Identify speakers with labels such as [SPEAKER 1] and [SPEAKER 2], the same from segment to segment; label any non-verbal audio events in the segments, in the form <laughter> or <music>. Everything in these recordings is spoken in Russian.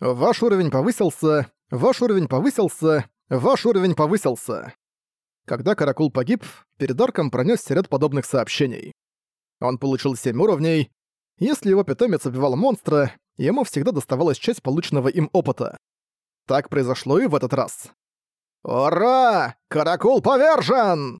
[SPEAKER 1] Ваш уровень повысился, ваш уровень повысился, ваш уровень повысился. Когда Каракул погиб, перед Арком пронёсся ряд подобных сообщений. Он получил 7 уровней. Если его питомец убивал монстра, ему всегда доставалась часть полученного им опыта. Так произошло и в этот раз. «Ура! Каракул повержен!»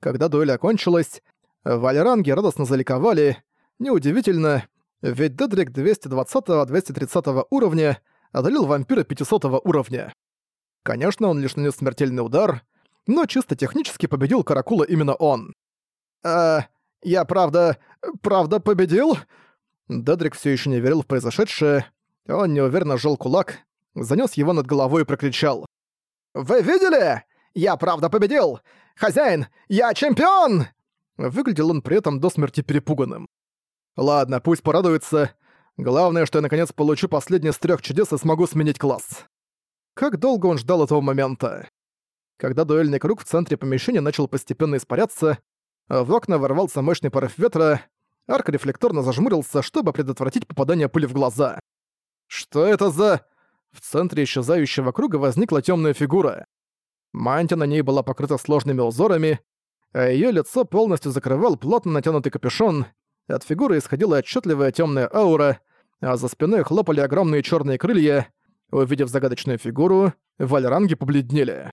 [SPEAKER 1] Когда дуэль окончилась, валеранги радостно заликовали. Неудивительно, ведь Дедрик 220-230 уровня одолел вампира 500 уровня. Конечно, он лишь нанес смертельный удар, но чисто технически победил Каракула именно он. «Э, я правда... правда победил?» Дедрик все еще не верил в произошедшее. Он неуверенно сжал кулак, занес его над головой и прокричал. «Вы видели? Я правда победил! Хозяин, я чемпион!» Выглядел он при этом до смерти перепуганным. «Ладно, пусть порадуется. Главное, что я наконец получу последнее из трех чудес и смогу сменить класс». Как долго он ждал этого момента? Когда дуэльный круг в центре помещения начал постепенно испаряться, в окна ворвался мощный порыв ветра, Арк рефлекторно зажмурился, чтобы предотвратить попадание пыли в глаза. «Что это за...» В центре исчезающего круга возникла темная фигура. Мантия на ней была покрыта сложными узорами, а ее лицо полностью закрывал плотно натянутый капюшон. От фигуры исходила отчетливая темная аура, а за спиной хлопали огромные черные крылья. Увидев загадочную фигуру, вальранги побледнели.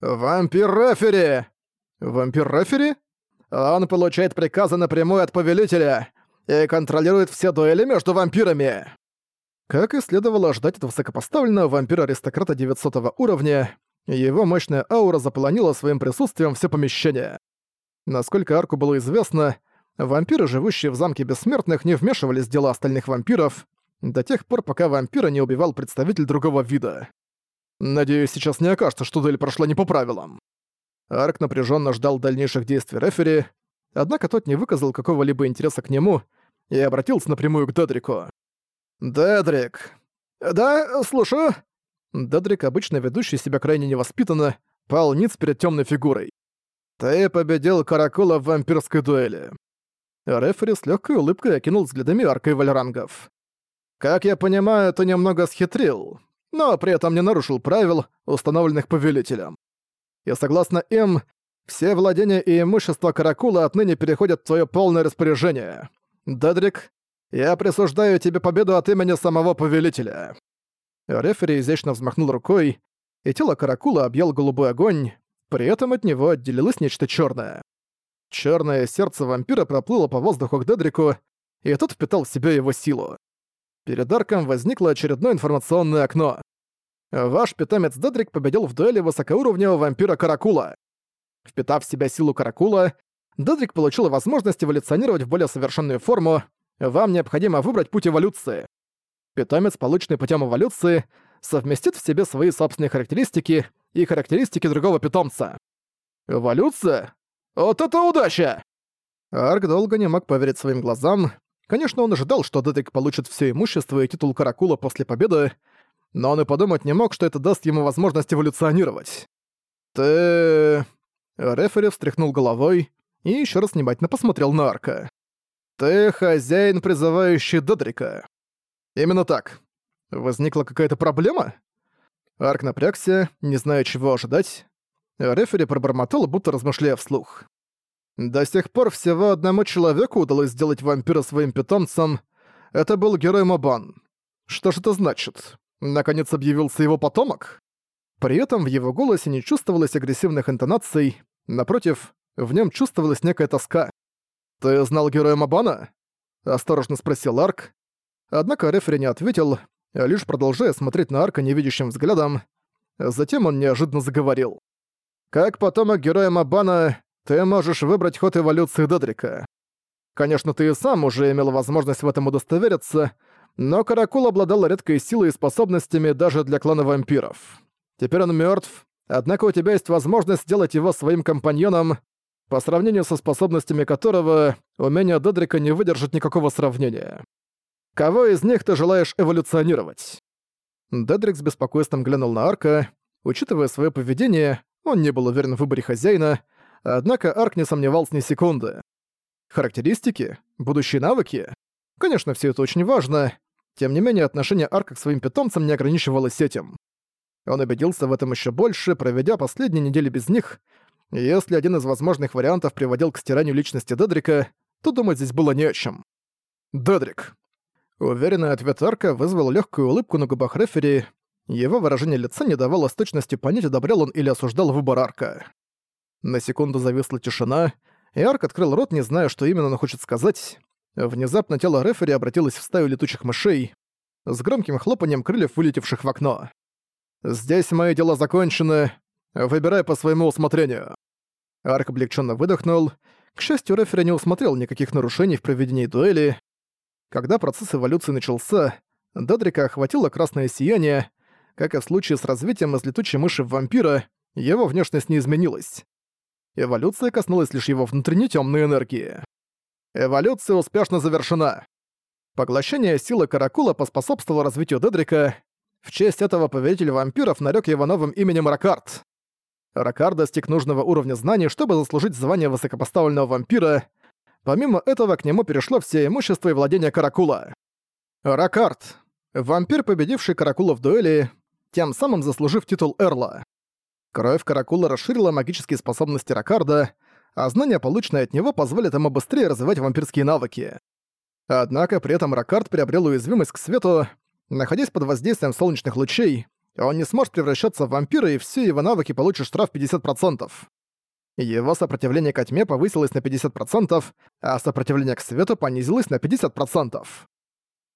[SPEAKER 1] «Вампир-рефери!» «Вампир-рефери?» «Он получает приказы напрямую от повелителя и контролирует все дуэли между вампирами!» Как и следовало ожидать от высокопоставленного вампира-аристократа 900 уровня, его мощная аура заполонила своим присутствием все помещение. Насколько Арку было известно, вампиры, живущие в замке бессмертных, не вмешивались в дела остальных вампиров до тех пор, пока вампира не убивал представитель другого вида. Надеюсь, сейчас не окажется, что дуэль прошла не по правилам. Арк напряженно ждал дальнейших действий рефери, однако тот не выказал какого-либо интереса к нему и обратился напрямую к Дедрику. «Дедрик!» «Да, слушаю!» Дедрик, обычно ведущий себя крайне невоспитанно, пал ниц перед темной фигурой. «Ты победил Каракула в вампирской дуэли». Рефери с легкой улыбкой окинул взглядами аркой вальрангов. «Как я понимаю, ты немного схитрил, но при этом не нарушил правил, установленных повелителем. И согласно им, все владения и имущество Каракула отныне переходят в твое полное распоряжение. Дедрик, я присуждаю тебе победу от имени самого повелителя». Рефери изящно взмахнул рукой, и тело Каракула объял голубой огонь, при этом от него отделилось нечто черное. Черное сердце вампира проплыло по воздуху к Дедрику, и тот впитал в себя его силу. Перед Арком возникло очередное информационное окно. Ваш питомец Дедрик победил в дуэли высокоуровневого вампира Каракула. Впитав в себя силу Каракула, Дедрик получил возможность эволюционировать в более совершенную форму, вам необходимо выбрать путь эволюции. Питомец, полученный путем эволюции, совместит в себе свои собственные характеристики и характеристики другого питомца. Эволюция? Вот это удача! Арк долго не мог поверить своим глазам. Конечно, он ожидал, что Дедрик получит все имущество и титул Каракула после победы, но он и подумать не мог, что это даст ему возможность эволюционировать. «Ты...» Рефери встряхнул головой и еще раз внимательно посмотрел на Арка. «Ты хозяин, призывающий Додрика». «Именно так. Возникла какая-то проблема?» Арк напрягся, не зная, чего ожидать. Рефери пробормотал, будто размышляя вслух. До сих пор всего одному человеку удалось сделать вампира своим питомцем. Это был герой Мобан. Что же это значит? Наконец объявился его потомок? При этом в его голосе не чувствовалось агрессивных интонаций, напротив, в нем чувствовалась некая тоска. «Ты знал героя Мабана?» — осторожно спросил Арк. Однако рефери не ответил, лишь продолжая смотреть на Арка невидящим взглядом. Затем он неожиданно заговорил. «Как потомок героя Мабана, ты можешь выбрать ход эволюции Дедрика. Конечно, ты и сам уже имел возможность в этом удостовериться, но Каракул обладал редкой силой и способностями даже для клана вампиров. Теперь он мертв, однако у тебя есть возможность сделать его своим компаньоном по сравнению со способностями которого умение Дедрика не выдержит никакого сравнения. Кого из них ты желаешь эволюционировать?» Дедрик с беспокойством глянул на Арка. Учитывая свое поведение, он не был уверен в выборе хозяина, однако Арк не сомневался ни секунды. Характеристики? Будущие навыки? Конечно, все это очень важно. Тем не менее, отношение Арка к своим питомцам не ограничивалось этим. Он убедился в этом еще больше, проведя последние недели без них, если один из возможных вариантов приводил к стиранию личности Дедрика, то думать здесь было не о чем. Дедрик. Уверенный ответ Арка вызвал легкую улыбку на губах рефери, его выражение лица не давало с точностью понять, одобрял он или осуждал выбор Арка. На секунду зависла тишина, и Арк открыл рот, не зная, что именно он хочет сказать. Внезапно тело рефери обратилось в стаю летучих мышей, с громким хлопанием крыльев, вылетевших в окно. «Здесь мои дела закончены. Выбирай по своему усмотрению». Арк облегченно выдохнул. К счастью, рефери не усмотрел никаких нарушений в проведении дуэли. Когда процесс эволюции начался, Дедрика охватило красное сияние. Как и в случае с развитием из летучей мыши в вампира, его внешность не изменилась. Эволюция коснулась лишь его внутренней темной энергии. Эволюция успешно завершена. Поглощение силы Каракула поспособствовало развитию Дедрика. В честь этого повелитель вампиров нарек его новым именем Ракард. Ракард достиг нужного уровня знаний, чтобы заслужить звание высокопоставленного вампира. Помимо этого, к нему перешло все имущество и владение Каракула. Ракард. Вампир, победивший Каракула в дуэли, тем самым заслужив титул Эрла. Кровь Каракула расширила магические способности Ракарда, а знания, полученные от него, позволят ему быстрее развивать вампирские навыки. Однако при этом Ракард приобрел уязвимость к свету, находясь под воздействием солнечных лучей, он не сможет превращаться в вампира, и все его навыки получат штраф 50%. Его сопротивление ко тьме повысилось на 50%, а сопротивление к свету понизилось на 50%.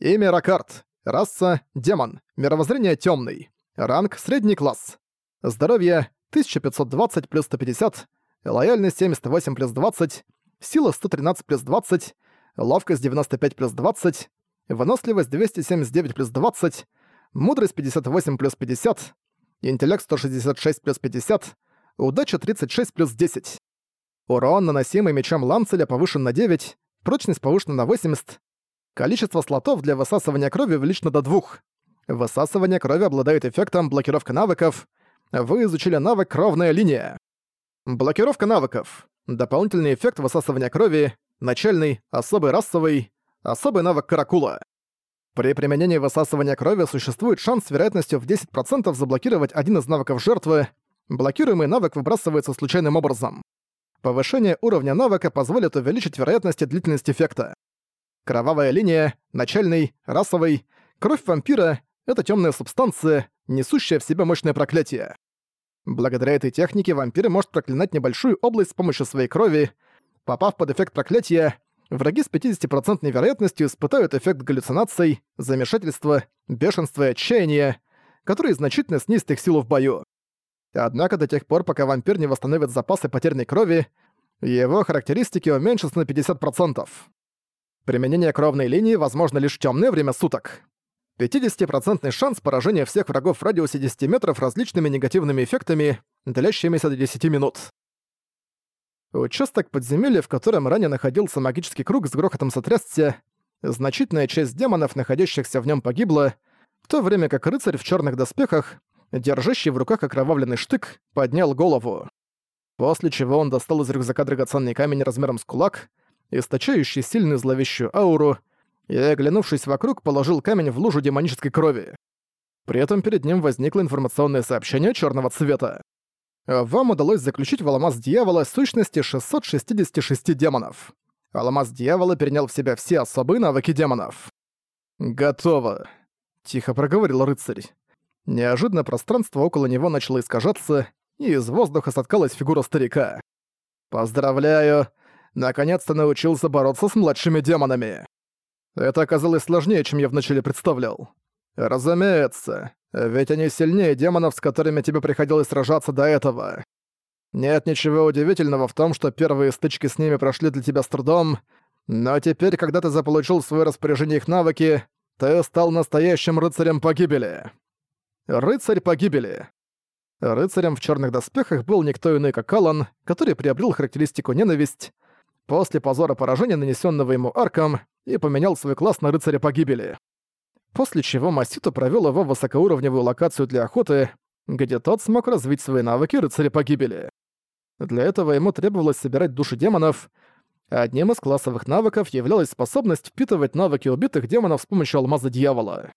[SPEAKER 1] Имя Ракард. Раса – демон. Мировоззрение – темный. Ранг – средний класс. Здоровье – 1520 плюс 150. Лояльность – 78 плюс 20. Сила – 113 плюс 20. Ловкость – 95 плюс 20. Выносливость – 279 плюс 20. Мудрость – 58 плюс 50. Интеллект – 166 плюс 50. Удача – 36 плюс 10. Урон, наносимый мечом Ланцеля, повышен на 9. Прочность повышена на 80. Количество слотов для высасывания крови увеличено до 2. Высасывание крови обладает эффектом блокировка навыков. Вы изучили навык «Кровная линия». Блокировка навыков. Дополнительный эффект высасывания крови. Начальный, особый расовый, особый навык каракула. При применении высасывания крови существует шанс с вероятностью в 10% заблокировать один из навыков жертвы. Блокируемый навык выбрасывается случайным образом. Повышение уровня навыка позволит увеличить вероятность и длительность эффекта. Кровавая линия, начальный, расовый, кровь вампира это темная субстанция, несущая в себе мощное проклятие. Благодаря этой технике вампир может проклинать небольшую область с помощью своей крови. Попав под эффект проклятия, враги с 50% вероятностью испытают эффект галлюцинаций, замешательства, бешенства и отчаяния, которые значительно снизят их силу в бою. Однако до тех пор, пока вампир не восстановит запасы потерянной крови, его характеристики уменьшатся на 50%. Применение кровной линии возможно лишь в тёмное время суток. 50% шанс поражения всех врагов в радиусе 10 метров различными негативными эффектами, длящимися до 10 минут. Участок подземелья, в котором ранее находился магический круг, с грохотом сотрясся. Значительная часть демонов, находящихся в нем, погибла, в то время как рыцарь в черных доспехах, держащий в руках окровавленный штык, поднял голову. После чего он достал из рюкзака драгоценный камень размером с кулак, источающий сильную зловещую ауру, и, оглянувшись вокруг, положил камень в лужу демонической крови. При этом перед ним возникло информационное сообщение черного цвета. Вам удалось заключить в Аламаз Дьявола сущности 666 демонов. Аламаз Дьявола перенял в себя все особые навыки демонов. «Готово», — тихо проговорил рыцарь. Неожиданно пространство около него начало искажаться, и из воздуха соткалась фигура старика. «Поздравляю! Наконец-то научился бороться с младшими демонами!» Это оказалось сложнее, чем я вначале представлял. Разумеется, ведь они сильнее демонов, с которыми тебе приходилось сражаться до этого. Нет ничего удивительного в том, что первые стычки с ними прошли для тебя с трудом, но теперь, когда ты заполучил в свое распоряжение их навыки, ты стал настоящим рыцарем погибели. Рыцарь погибели. Рыцарем в черных доспехах был никто иной, как Алан, который приобрел характеристику ненависть. После позора поражения, нанесенного ему арком, и поменял свой класс на рыцаря погибели. После чего Масито провёл его в высокоуровневую локацию для охоты, где тот смог развить свои навыки рыцаря погибели. Для этого ему требовалось собирать души демонов, Одним из классовых навыков являлась способность впитывать навыки убитых демонов с помощью алмаза дьявола.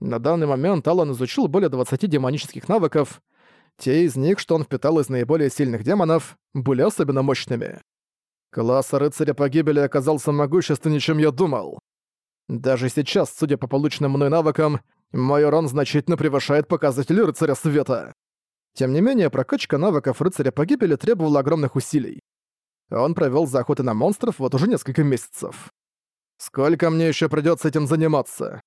[SPEAKER 1] На данный момент Алан изучил более 20 демонических навыков. Те из них, что он впитал из наиболее сильных демонов, были особенно мощными. Класс рыцаря погибели оказался могущественнее, чем я думал. Даже сейчас, судя по полученным мной навыкам, мой урон значительно превышает показатели рыцаря света. Тем не менее, прокачка навыков рыцаря погибели требовала огромных усилий. Он провел за охотой на монстров вот уже несколько месяцев. Сколько мне еще придется этим заниматься?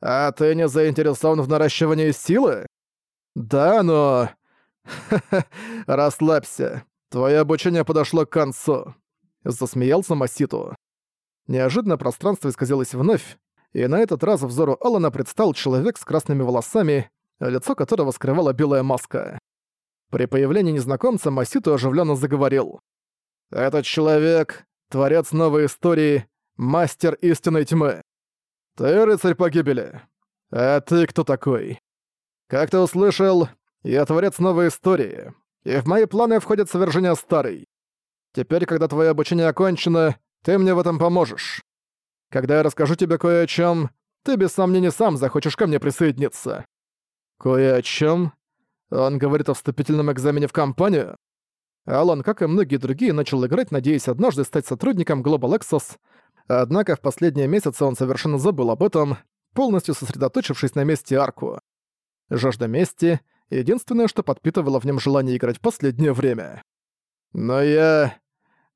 [SPEAKER 1] А ты не заинтересован в наращивании силы? Да, но... <laughs> расслабься. Твое обучение подошло к концу. Засмеялся Маситу. Неожиданно пространство исказилось вновь, и на этот раз взору Алана предстал человек с красными волосами, лицо которого скрывала белая маска. При появлении незнакомца Маситу оживленно заговорил. «Этот человек — творец новой истории, мастер истинной тьмы. «Ты рыцарь погибели. А ты кто такой?» «Как ты услышал, я творец новой истории, и в мои планы входит совершение старой. Теперь, когда твое обучение окончено, ты мне в этом поможешь. Когда я расскажу тебе кое о чем, ты без сомнений сам захочешь ко мне присоединиться». «Кое о чем? Он говорит о вступительном экзамене в компанию?» Алан, как и многие другие, начал играть, надеясь однажды стать сотрудником Global Exos, Однако в последние месяцы он совершенно забыл об этом, полностью сосредоточившись на месте арку. Жажда мести — единственное, что подпитывало в нем желание играть в последнее время. «Но я...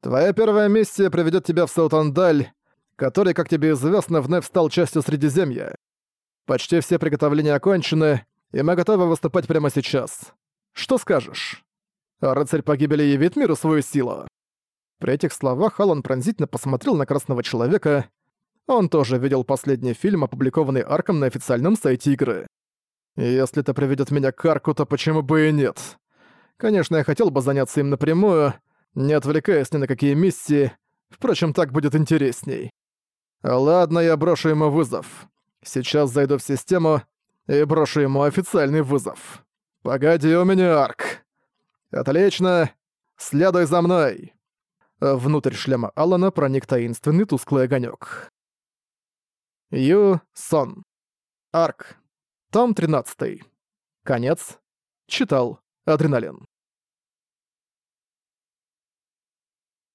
[SPEAKER 1] Твоя первая миссия приведет тебя в Саутандаль, который, как тебе известно, вновь стал частью Средиземья. Почти все приготовления окончены, и мы готовы выступать прямо сейчас. Что скажешь? Рыцарь погибели явит миру свою силу?» При этих словах Алан пронзительно посмотрел на Красного Человека. Он тоже видел последний фильм, опубликованный Арком на официальном сайте игры. «Если это приведет меня к Арку, то почему бы и нет? Конечно, я хотел бы заняться им напрямую, не отвлекаясь ни на какие миссии, впрочем, так будет интересней. Ладно, я брошу ему вызов. Сейчас зайду в систему и брошу ему официальный вызов. Погоди, у меня Арк. Отлично, следуй за мной. Внутрь шлема Алана проник таинственный тусклый огонек. Ю Сон. Арк. Том 13. Конец. Читал. Адреналин.